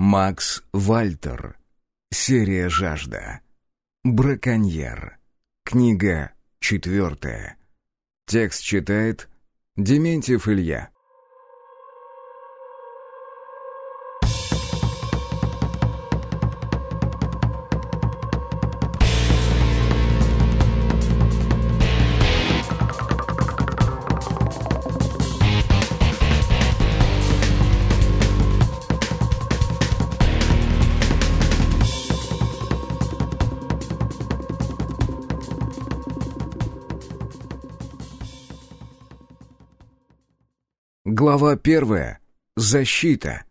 Макс Вальтер. Серия «Жажда». Браконьер. Книга четвертая. Текст читает Дементьев Илья. Глава первая. Защита.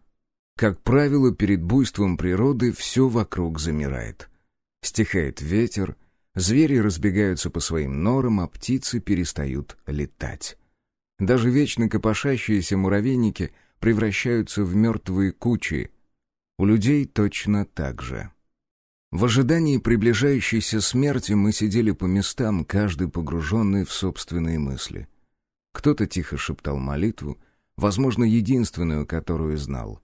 Как правило, перед буйством природы все вокруг замирает. Стихает ветер, звери разбегаются по своим норам, а птицы перестают летать. Даже вечно копошащиеся муравейники превращаются в мертвые кучи. У людей точно так же. В ожидании приближающейся смерти мы сидели по местам, каждый погруженный в собственные мысли. Кто-то тихо шептал молитву, возможно, единственную, которую знал.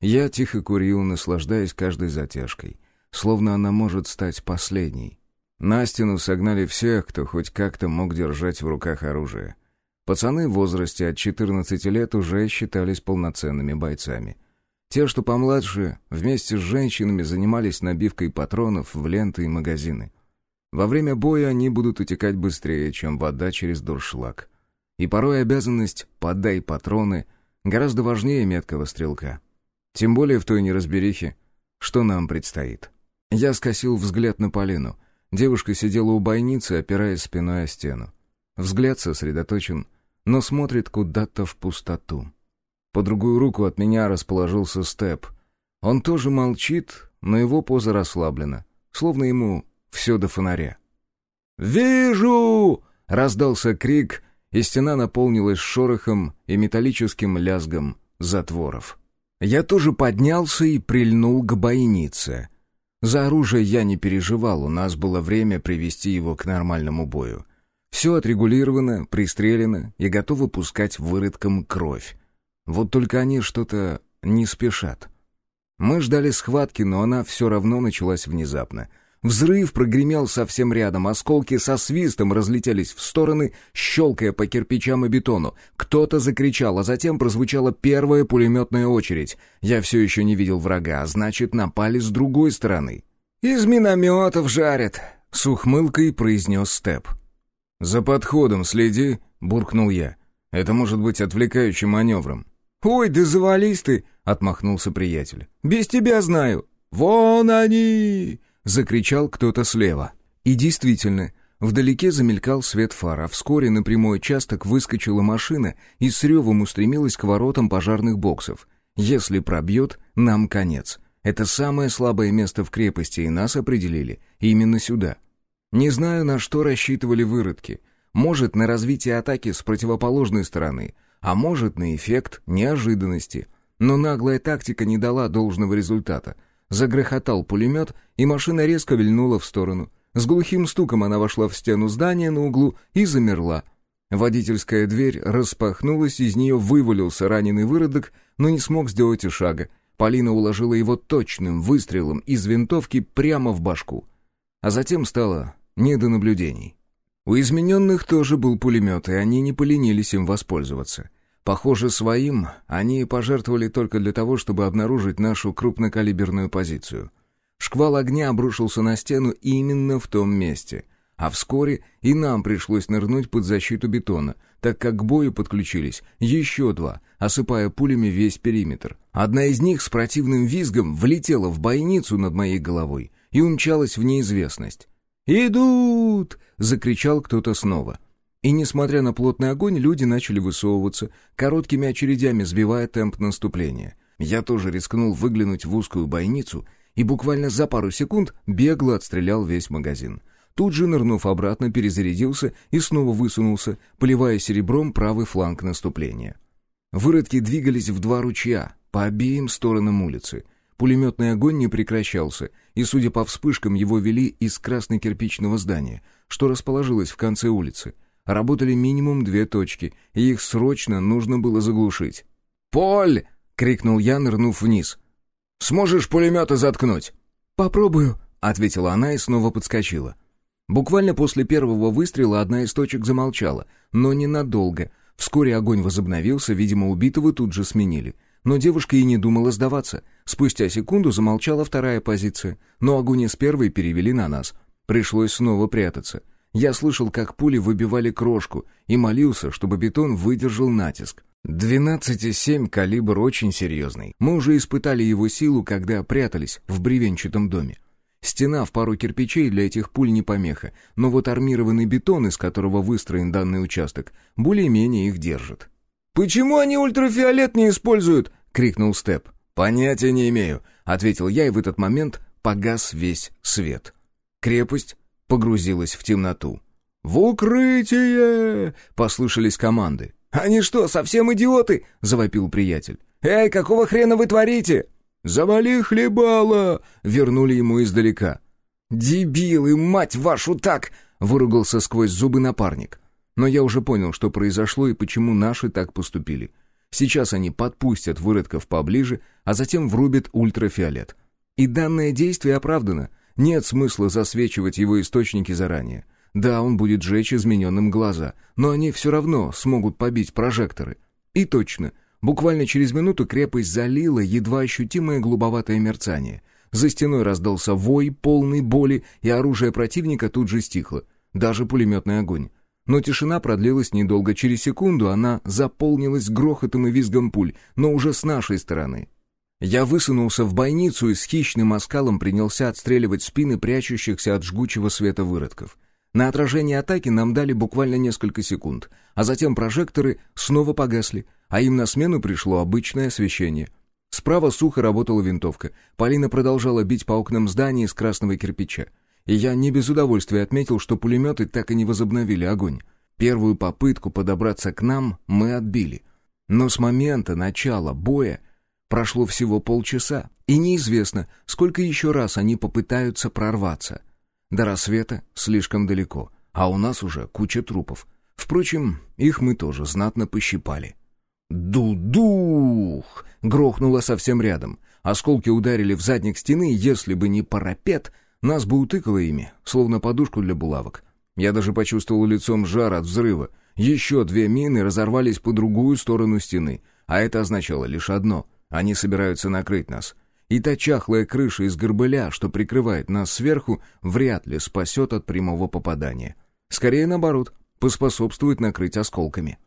Я тихо курил, наслаждаясь каждой затяжкой, словно она может стать последней. На стену согнали всех, кто хоть как-то мог держать в руках оружие. Пацаны в возрасте от 14 лет уже считались полноценными бойцами. Те, что помладше, вместе с женщинами занимались набивкой патронов в ленты и магазины. Во время боя они будут утекать быстрее, чем вода через дуршлаг. И порой обязанность «подай патроны» гораздо важнее меткого стрелка. Тем более в той неразберихе, что нам предстоит. Я скосил взгляд на Полину. Девушка сидела у бойницы, опираясь спиной о стену. Взгляд сосредоточен, но смотрит куда-то в пустоту. По другую руку от меня расположился Степ. Он тоже молчит, но его поза расслаблена, словно ему все до фонаря. «Вижу!» — раздался крик, и стена наполнилась шорохом и металлическим лязгом затворов. Я тоже поднялся и прильнул к бойнице. За оружие я не переживал, у нас было время привести его к нормальному бою. Все отрегулировано, пристрелено и готово пускать выродкам кровь. Вот только они что-то не спешат. Мы ждали схватки, но она все равно началась внезапно — Взрыв прогремел совсем рядом, осколки со свистом разлетелись в стороны, щелкая по кирпичам и бетону. Кто-то закричал, а затем прозвучала первая пулеметная очередь. Я все еще не видел врага, а значит, напали с другой стороны. «Из минометов жарят», — с ухмылкой произнес Степ. «За подходом следи», — буркнул я. «Это может быть отвлекающим маневром». «Ой, да завались ты!» — отмахнулся приятель. «Без тебя знаю». «Вон они!» Закричал кто-то слева. И действительно, вдалеке замелькал свет фар, а вскоре на прямой участок выскочила машина и с ревом устремилась к воротам пожарных боксов. Если пробьет, нам конец. Это самое слабое место в крепости, и нас определили именно сюда. Не знаю, на что рассчитывали выродки. Может, на развитие атаки с противоположной стороны, а может, на эффект неожиданности. Но наглая тактика не дала должного результата. Загрохотал пулемет, и машина резко вильнула в сторону. С глухим стуком она вошла в стену здания на углу и замерла. Водительская дверь распахнулась, из нее вывалился раненый выродок, но не смог сделать и шага. Полина уложила его точным выстрелом из винтовки прямо в башку. А затем стало не до наблюдений. У измененных тоже был пулемет, и они не поленились им воспользоваться. Похоже, своим они пожертвовали только для того, чтобы обнаружить нашу крупнокалиберную позицию. Шквал огня обрушился на стену именно в том месте. А вскоре и нам пришлось нырнуть под защиту бетона, так как к бою подключились еще два, осыпая пулями весь периметр. Одна из них с противным визгом влетела в бойницу над моей головой и умчалась в неизвестность. «Идут!» — закричал кто-то снова — и несмотря на плотный огонь, люди начали высовываться, короткими очередями сбивая темп наступления. Я тоже рискнул выглянуть в узкую бойницу и буквально за пару секунд бегло отстрелял весь магазин. Тут же, нырнув обратно, перезарядился и снова высунулся, поливая серебром правый фланг наступления. Выродки двигались в два ручья, по обеим сторонам улицы. Пулеметный огонь не прекращался, и, судя по вспышкам, его вели из красно-кирпичного здания, что расположилось в конце улицы — Работали минимум две точки, и их срочно нужно было заглушить. «Поль!» — крикнул я, нырнув вниз. Сможешь пулеметы заткнуть?» «Попробую», — ответила она и снова подскочила. Буквально после первого выстрела одна из точек замолчала, но ненадолго. Вскоре огонь возобновился, видимо, убитого тут же сменили. Но девушка и не думала сдаваться. Спустя секунду замолчала вторая позиция, но огонь из первой перевели на нас. Пришлось снова прятаться. Я слышал, как пули выбивали крошку, и молился, чтобы бетон выдержал натиск. 12,7 калибр очень серьезный. Мы уже испытали его силу, когда прятались в бревенчатом доме. Стена в пару кирпичей для этих пуль не помеха, но вот армированный бетон, из которого выстроен данный участок, более-менее их держит. «Почему они ультрафиолет не используют?» — крикнул Степ. «Понятия не имею», — ответил я, и в этот момент погас весь свет. Крепость погрузилась в темноту. «В укрытие!» — послышались команды. «Они что, совсем идиоты?» — завопил приятель. «Эй, какого хрена вы творите?» «Завали хлебало!» — вернули ему издалека. «Дебилы, мать вашу, так!» — выругался сквозь зубы напарник. Но я уже понял, что произошло и почему наши так поступили. Сейчас они подпустят выродков поближе, а затем врубят ультрафиолет. И данное действие оправдано. Нет смысла засвечивать его источники заранее. Да, он будет жечь измененным глаза, но они все равно смогут побить прожекторы. И точно — Буквально через минуту крепость залила едва ощутимое голубоватое мерцание. За стеной раздался вой, полный боли, и оружие противника тут же стихло. Даже пулеметный огонь. Но тишина продлилась недолго. Через секунду она заполнилась грохотом и визгом пуль, но уже с нашей стороны. Я высунулся в бойницу и с хищным оскалом принялся отстреливать спины прячущихся от жгучего света выродков. На отражение атаки нам дали буквально несколько секунд, а затем прожекторы снова погасли, а им на смену пришло обычное освещение. Справа сухо работала винтовка. Полина продолжала бить по окнам здания из красного кирпича. И я не без удовольствия отметил, что пулеметы так и не возобновили огонь. Первую попытку подобраться к нам мы отбили. Но с момента начала боя прошло всего полчаса, и неизвестно, сколько еще раз они попытаются прорваться. До рассвета слишком далеко, а у нас уже куча трупов. Впрочем, их мы тоже знатно пощипали. «Ду-дух!» — грохнуло совсем рядом. Осколки ударили в задник стены, если бы не парапет, нас бы утыкало ими, словно подушку для булавок. Я даже почувствовал лицом жар от взрыва. Еще две мины разорвались по другую сторону стены, а это означало лишь одно — они собираются накрыть нас. И та чахлая крыша из горбыля, что прикрывает нас сверху, вряд ли спасет от прямого попадания. Скорее наоборот, поспособствует накрыть осколками.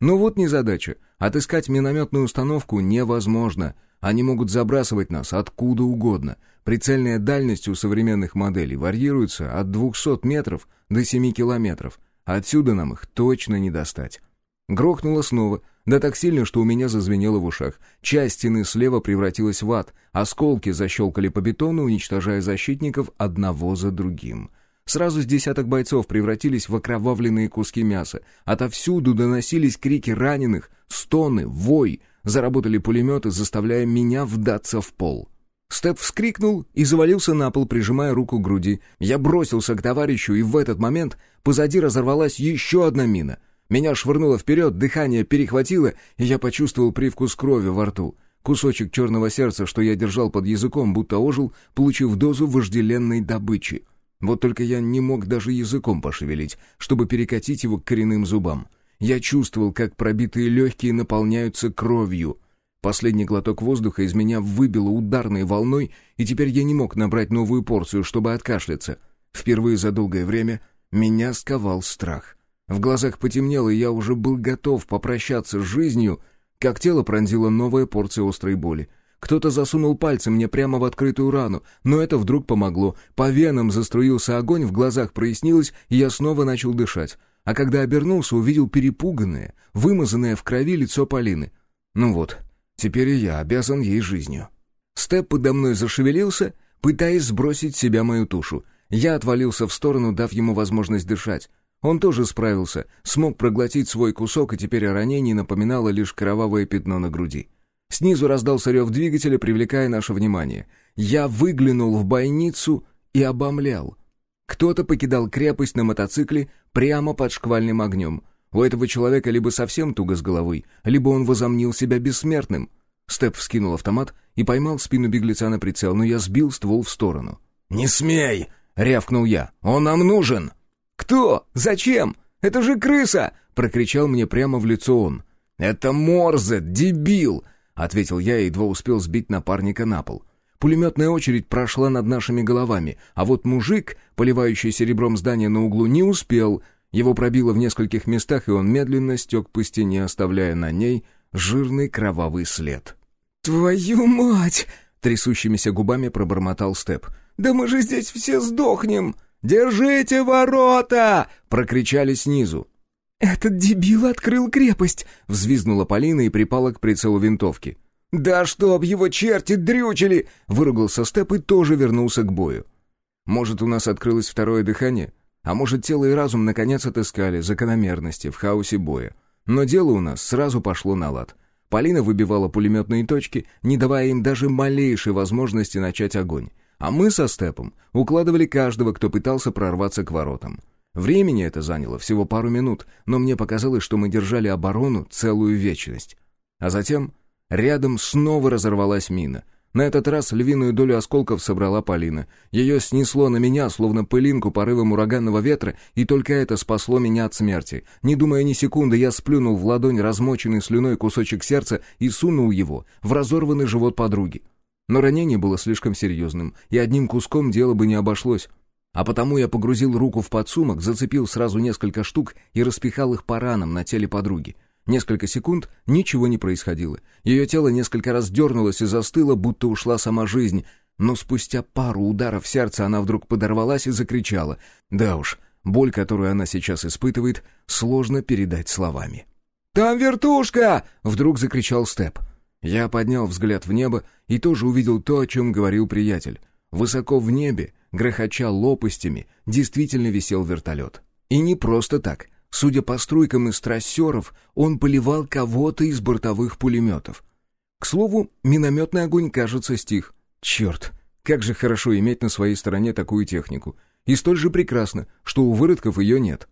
Но вот незадача. Отыскать минометную установку невозможно. Они могут забрасывать нас откуда угодно. Прицельная дальность у современных моделей варьируется от 200 метров до 7 километров. Отсюда нам их точно не достать. Грохнуло снова, да так сильно, что у меня зазвенело в ушах. Часть стены слева превратилась в ад, осколки защелкали по бетону, уничтожая защитников одного за другим. Сразу с десяток бойцов превратились в окровавленные куски мяса. Отовсюду доносились крики раненых, стоны, вой. Заработали пулеметы, заставляя меня вдаться в пол. Степ вскрикнул и завалился на пол, прижимая руку к груди. Я бросился к товарищу, и в этот момент позади разорвалась еще одна мина. Меня швырнуло вперед, дыхание перехватило, и я почувствовал привкус крови во рту. Кусочек черного сердца, что я держал под языком, будто ожил, получив дозу вожделенной добычи. Вот только я не мог даже языком пошевелить, чтобы перекатить его к коренным зубам. Я чувствовал, как пробитые легкие наполняются кровью. Последний глоток воздуха из меня выбило ударной волной, и теперь я не мог набрать новую порцию, чтобы откашляться. Впервые за долгое время меня сковал страх. В глазах потемнело, и я уже был готов попрощаться с жизнью, как тело пронзила новая порция острой боли — кто-то засунул пальцы мне прямо в открытую рану, но это вдруг помогло. По венам заструился огонь, в глазах прояснилось, и я снова начал дышать. А когда обернулся, увидел перепуганное, вымазанное в крови лицо Полины. Ну вот, теперь и я обязан ей жизнью. Степ подо мной зашевелился, пытаясь сбросить с себя мою тушу. Я отвалился в сторону, дав ему возможность дышать. Он тоже справился, смог проглотить свой кусок, и теперь о ранении напоминало лишь кровавое пятно на груди. Снизу раздался рев двигателя, привлекая наше внимание. Я выглянул в бойницу и обомлял. Кто-то покидал крепость на мотоцикле прямо под шквальным огнем. У этого человека либо совсем туго с головой, либо он возомнил себя бессмертным. Степ вскинул автомат и поймал спину беглеца на прицел, но я сбил ствол в сторону. «Не смей!» — рявкнул я. «Он нам нужен!» «Кто? Зачем? Это же крыса!» — прокричал мне прямо в лицо он. «Это Морзе, дебил!» — ответил я и едва успел сбить напарника на пол. Пулеметная очередь прошла над нашими головами, а вот мужик, поливающий серебром здание на углу, не успел. Его пробило в нескольких местах, и он медленно стек по стене, оставляя на ней жирный кровавый след. «Твою мать!» — трясущимися губами пробормотал Степ. «Да мы же здесь все сдохнем!» «Держите ворота!» — прокричали снизу. «Этот дебил открыл крепость!» — взвизгнула Полина и припала к прицелу винтовки. «Да чтоб его черти дрючили!» — выругался Степ и тоже вернулся к бою. «Может, у нас открылось второе дыхание? А может, тело и разум наконец отыскали закономерности в хаосе боя? Но дело у нас сразу пошло на лад. Полина выбивала пулеметные точки, не давая им даже малейшей возможности начать огонь. А мы со Степом укладывали каждого, кто пытался прорваться к воротам. Времени это заняло всего пару минут, но мне показалось, что мы держали оборону целую вечность. А затем рядом снова разорвалась мина. На этот раз львиную долю осколков собрала Полина. Ее снесло на меня, словно пылинку порывом ураганного ветра, и только это спасло меня от смерти. Не думая ни секунды, я сплюнул в ладонь размоченный слюной кусочек сердца и сунул его в разорванный живот подруги. Но ранение было слишком серьезным, и одним куском дело бы не обошлось. А потому я погрузил руку в подсумок, зацепил сразу несколько штук и распихал их по ранам на теле подруги. Несколько секунд ничего не происходило. Ее тело несколько раз дернулось и застыло, будто ушла сама жизнь. Но спустя пару ударов сердца она вдруг подорвалась и закричала. Да уж, боль, которую она сейчас испытывает, сложно передать словами. «Там вертушка!» — вдруг закричал Степ. Я поднял взгляд в небо и тоже увидел то, о чем говорил приятель. Высоко в небе, грохоча лопастями, действительно висел вертолет. И не просто так. Судя по струйкам из трассеров, он поливал кого-то из бортовых пулеметов. К слову, минометный огонь, кажется, стих. Черт, как же хорошо иметь на своей стороне такую технику. И столь же прекрасно, что у выродков ее нет.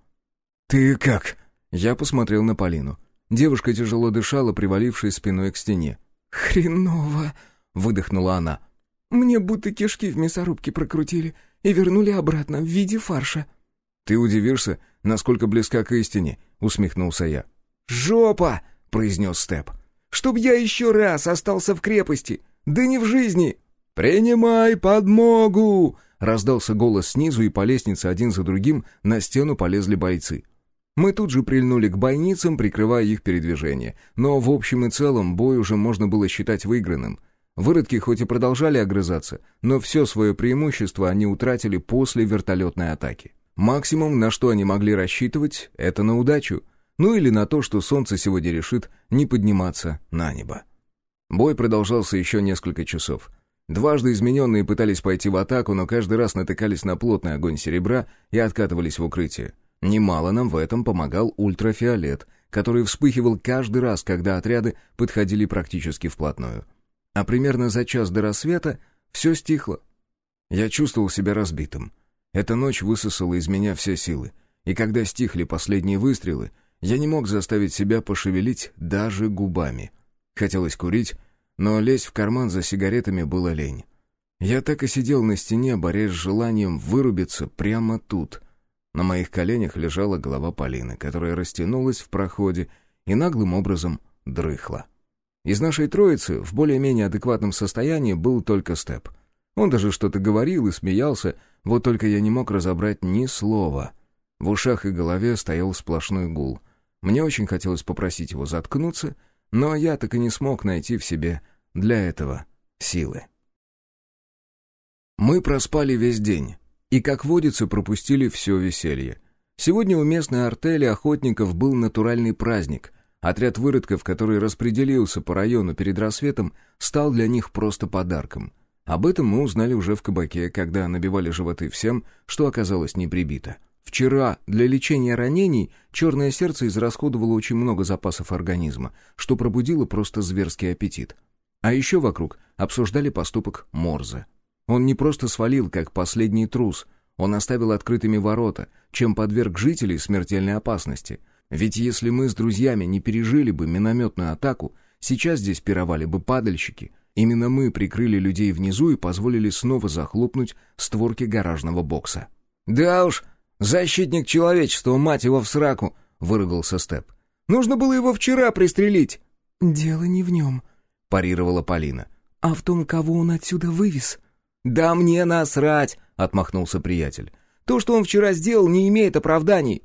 «Ты как?» Я посмотрел на Полину. Девушка тяжело дышала, привалившись спиной к стене. «Хреново!» — выдохнула она. «Мне будто кишки в мясорубке прокрутили и вернули обратно в виде фарша». «Ты удивишься, насколько близка к истине», — усмехнулся я. «Жопа!» — произнес Степ. «Чтоб я еще раз остался в крепости! Да не в жизни!» «Принимай подмогу!» — раздался голос снизу, и по лестнице один за другим на стену полезли бойцы. Мы тут же прильнули к бойницам, прикрывая их передвижение. Но в общем и целом бой уже можно было считать выигранным. Выродки хоть и продолжали огрызаться, но все свое преимущество они утратили после вертолетной атаки. Максимум, на что они могли рассчитывать, это на удачу. Ну или на то, что солнце сегодня решит не подниматься на небо. Бой продолжался еще несколько часов. Дважды измененные пытались пойти в атаку, но каждый раз натыкались на плотный огонь серебра и откатывались в укрытие. Немало нам в этом помогал ультрафиолет, который вспыхивал каждый раз, когда отряды подходили практически вплотную. А примерно за час до рассвета все стихло. Я чувствовал себя разбитым. Эта ночь высосала из меня все силы, и когда стихли последние выстрелы, я не мог заставить себя пошевелить даже губами. Хотелось курить, но лезть в карман за сигаретами было лень. Я так и сидел на стене, борясь с желанием вырубиться прямо тут. На моих коленях лежала голова Полины, которая растянулась в проходе и наглым образом дрыхла. Из нашей троицы в более-менее адекватном состоянии был только Степ. Он даже что-то говорил и смеялся, вот только я не мог разобрать ни слова. В ушах и голове стоял сплошной гул. Мне очень хотелось попросить его заткнуться, но я так и не смог найти в себе для этого силы. Мы проспали весь день, и, как водится, пропустили все веселье. Сегодня у местной артели охотников был натуральный праздник. Отряд выродков, который распределился по району перед рассветом, стал для них просто подарком — об этом мы узнали уже в кабаке, когда набивали животы всем, что оказалось не прибито. Вчера для лечения ранений черное сердце израсходовало очень много запасов организма, что пробудило просто зверский аппетит. А еще вокруг обсуждали поступок Морзе. Он не просто свалил, как последний трус, он оставил открытыми ворота, чем подверг жителей смертельной опасности. Ведь если мы с друзьями не пережили бы минометную атаку, Сейчас здесь пировали бы падальщики. Именно мы прикрыли людей внизу и позволили снова захлопнуть створки гаражного бокса. «Да уж, защитник человечества, мать его в сраку!» — выругался Степ. «Нужно было его вчера пристрелить!» «Дело не в нем», — парировала Полина, — «а в том, кого он отсюда вывез». «Да мне насрать!» — отмахнулся приятель. «То, что он вчера сделал, не имеет оправданий».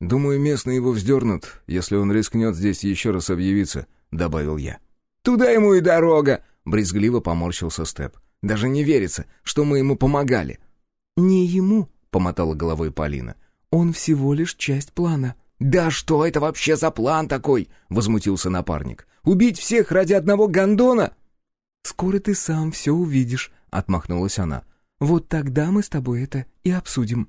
«Думаю, местные его вздернут, если он рискнет здесь еще раз объявиться», — добавил я. «Туда ему и дорога!» — брезгливо поморщился Степ. «Даже не верится, что мы ему помогали». «Не ему», — помотала головой Полина. «Он всего лишь часть плана». «Да что это вообще за план такой?» — возмутился напарник. «Убить всех ради одного гондона?» «Скоро ты сам все увидишь», — отмахнулась она. «Вот тогда мы с тобой это и обсудим».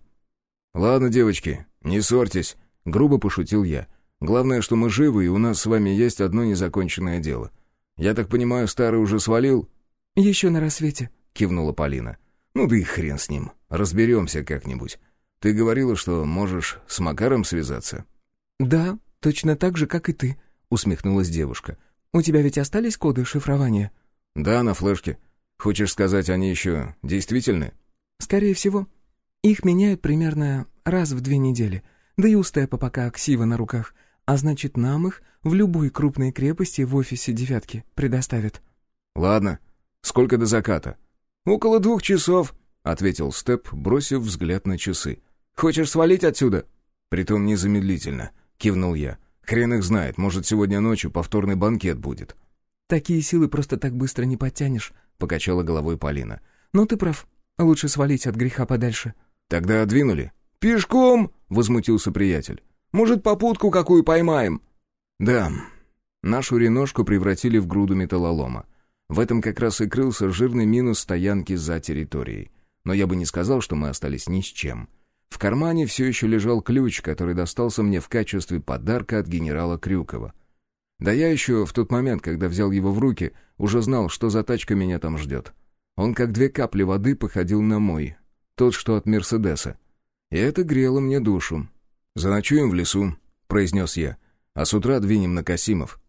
«Ладно, девочки, не ссорьтесь», — грубо пошутил я. «Главное, что мы живы, и у нас с вами есть одно незаконченное дело. Я так понимаю, старый уже свалил?» «Еще на рассвете», — кивнула Полина. «Ну да и хрен с ним. Разберемся как-нибудь. Ты говорила, что можешь с Макаром связаться?» «Да, точно так же, как и ты», — усмехнулась девушка. «У тебя ведь остались коды шифрования?» «Да, на флешке. Хочешь сказать, они еще действительны?» «Скорее всего. Их меняют примерно раз в две недели. Да и у Степа пока ксива на руках. А значит, нам их в любой крупной крепости в офисе «девятки» предоставят». «Ладно. Сколько до заката?» «Около двух часов», — ответил Степ, бросив взгляд на часы. «Хочешь свалить отсюда?» «Притом незамедлительно», — кивнул я. «Хрен их знает, может, сегодня ночью повторный банкет будет». «Такие силы просто так быстро не подтянешь», — покачала головой Полина. «Но ты прав. Лучше свалить от греха подальше». «Тогда двинули?» «Пешком!» — возмутился приятель. «Может, попутку какую поймаем?» «Да». Нашу реношку превратили в груду металлолома. В этом как раз и крылся жирный минус стоянки за территорией. Но я бы не сказал, что мы остались ни с чем. В кармане все еще лежал ключ, который достался мне в качестве подарка от генерала Крюкова. Да я еще в тот момент, когда взял его в руки, уже знал, что за тачка меня там ждет. Он как две капли воды походил на мой, тот, что от Мерседеса. И это грело мне душу. «Заночуем в лесу», — произнес я, — «а с утра двинем на Касимов».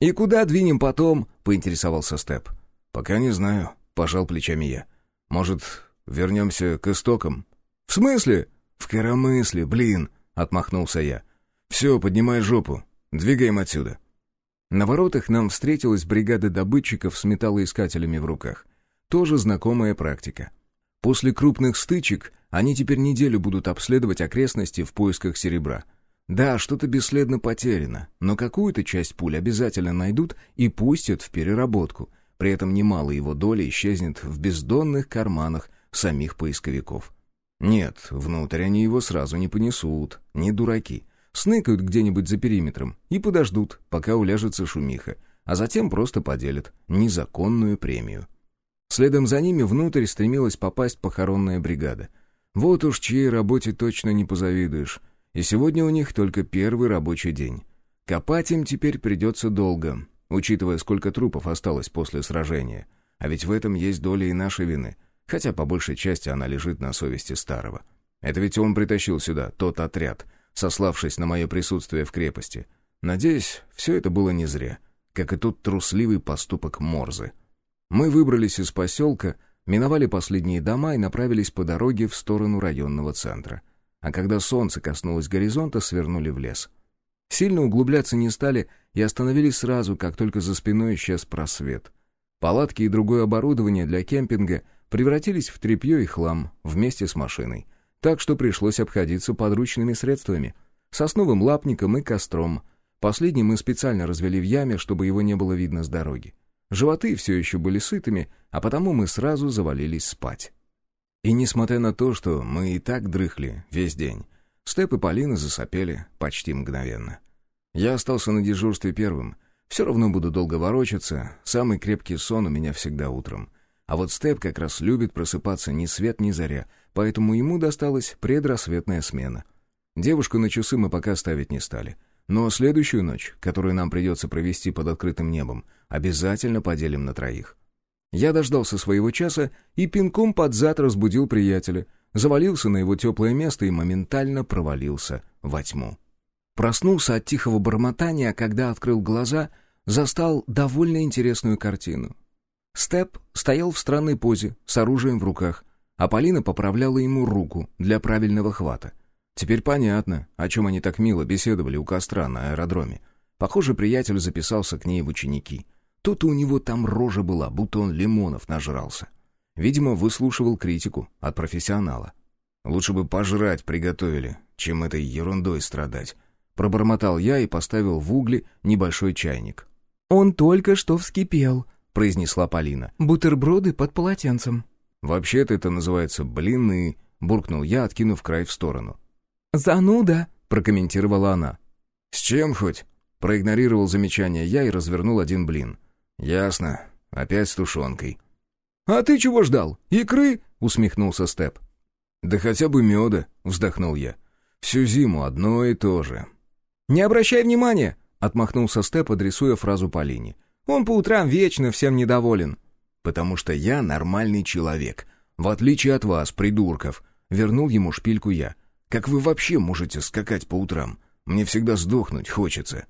«И куда двинем потом?» — поинтересовался Степ. «Пока не знаю», — пожал плечами я. «Может, вернемся к истокам?» «В смысле?» «В коромысле, блин!» — отмахнулся я. «Все, поднимай жопу. Двигаем отсюда». На воротах нам встретилась бригада добытчиков с металлоискателями в руках. Тоже знакомая практика. После крупных стычек они теперь неделю будут обследовать окрестности в поисках серебра. Да, что-то бесследно потеряно, но какую-то часть пуль обязательно найдут и пустят в переработку. При этом немало его доли исчезнет в бездонных карманах самих поисковиков. Нет, внутрь они его сразу не понесут, не дураки. Сныкают где-нибудь за периметром и подождут, пока уляжется шумиха, а затем просто поделят незаконную премию. Следом за ними внутрь стремилась попасть похоронная бригада. Вот уж чьей работе точно не позавидуешь. И сегодня у них только первый рабочий день. Копать им теперь придется долго, учитывая, сколько трупов осталось после сражения. А ведь в этом есть доля и нашей вины — хотя по большей части она лежит на совести старого. Это ведь он притащил сюда тот отряд, сославшись на мое присутствие в крепости. Надеюсь, все это было не зря, как и тот трусливый поступок Морзы. Мы выбрались из поселка, миновали последние дома и направились по дороге в сторону районного центра. А когда солнце коснулось горизонта, свернули в лес. Сильно углубляться не стали и остановились сразу, как только за спиной исчез просвет. Палатки и другое оборудование для кемпинга превратились в тряпье и хлам вместе с машиной. Так что пришлось обходиться подручными средствами. Сосновым лапником и костром. Последний мы специально развели в яме, чтобы его не было видно с дороги. Животы все еще были сытыми, а потому мы сразу завалились спать. И несмотря на то, что мы и так дрыхли весь день, Степ и Полина засопели почти мгновенно. Я остался на дежурстве первым. Все равно буду долго ворочаться, самый крепкий сон у меня всегда утром — а вот Степ как раз любит просыпаться ни свет ни заря, поэтому ему досталась предрассветная смена. Девушку на часы мы пока ставить не стали. Но следующую ночь, которую нам придется провести под открытым небом, обязательно поделим на троих. Я дождался своего часа и пинком под зад разбудил приятеля, завалился на его теплое место и моментально провалился во тьму. Проснулся от тихого бормотания, а когда открыл глаза, застал довольно интересную картину. Степ стоял в странной позе, с оружием в руках, а Полина поправляла ему руку для правильного хвата. Теперь понятно, о чем они так мило беседовали у костра на аэродроме. Похоже, приятель записался к ней в ученики. То-то у него там рожа была, будто он лимонов нажрался. Видимо, выслушивал критику от профессионала. Лучше бы пожрать приготовили, чем этой ерундой страдать. Пробормотал я и поставил в угли небольшой чайник. «Он только что вскипел», — произнесла Полина. «Бутерброды под полотенцем». «Вообще-то это называется блины», — буркнул я, откинув край в сторону. «Зануда», — прокомментировала она. «С чем хоть?» — проигнорировал замечание я и развернул один блин. «Ясно. Опять с тушенкой». «А ты чего ждал? Икры?» — усмехнулся Степ. «Да хотя бы меда», — вздохнул я. «Всю зиму одно и то же». «Не обращай внимания!» — отмахнулся Степ, адресуя фразу Полине. «Он по утрам вечно всем недоволен». «Потому что я нормальный человек, в отличие от вас, придурков», — вернул ему шпильку я. «Как вы вообще можете скакать по утрам? Мне всегда сдохнуть хочется».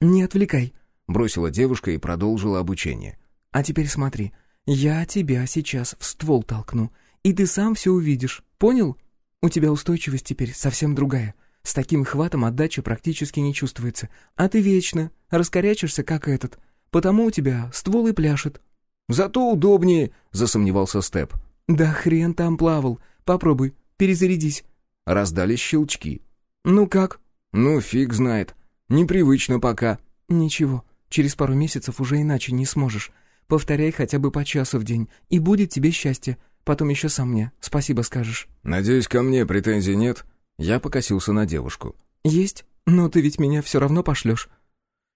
«Не отвлекай», — бросила девушка и продолжила обучение. «А теперь смотри, я тебя сейчас в ствол толкну, и ты сам все увидишь, понял? У тебя устойчивость теперь совсем другая». С таким хватом отдача практически не чувствуется. А ты вечно раскорячишься, как этот. Потому у тебя ствол и пляшет». «Зато удобнее», — засомневался Степ. «Да хрен там плавал. Попробуй, перезарядись». Раздались щелчки. «Ну как?» «Ну, фиг знает. Непривычно пока». «Ничего, через пару месяцев уже иначе не сможешь. Повторяй хотя бы по часу в день, и будет тебе счастье. Потом еще сам мне спасибо скажешь». «Надеюсь, ко мне претензий нет?» Я покосился на девушку. «Есть, но ты ведь меня все равно пошлешь».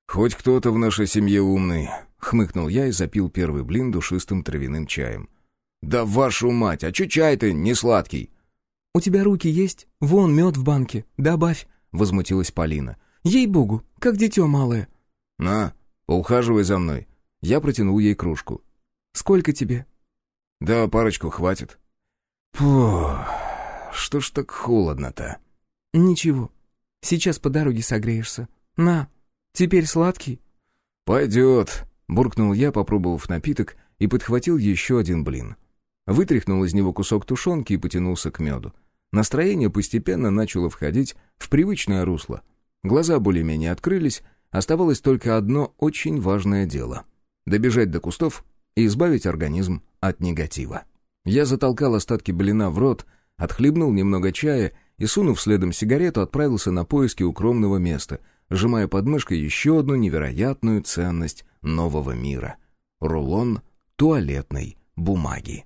«Хоть кто-то в нашей семье умный», — хмыкнул я и запил первый блин душистым травяным чаем. «Да вашу мать, а чё чай-то не сладкий?» «У тебя руки есть? Вон мед в банке, добавь», — возмутилась Полина. «Ей-богу, как дитё малое». «На, поухаживай за мной». Я протянул ей кружку. «Сколько тебе?» «Да, парочку хватит». «Фух...» Что ж так холодно-то?» «Ничего. Сейчас по дороге согреешься. На, теперь сладкий?» «Пойдет», — буркнул я, попробовав напиток, и подхватил еще один блин. Вытряхнул из него кусок тушенки и потянулся к меду. Настроение постепенно начало входить в привычное русло. Глаза более-менее открылись, оставалось только одно очень важное дело — добежать до кустов и избавить организм от негатива. Я затолкал остатки блина в рот, отхлебнул немного чая и, сунув следом сигарету, отправился на поиски укромного места, сжимая под мышкой еще одну невероятную ценность нового мира — рулон туалетной бумаги.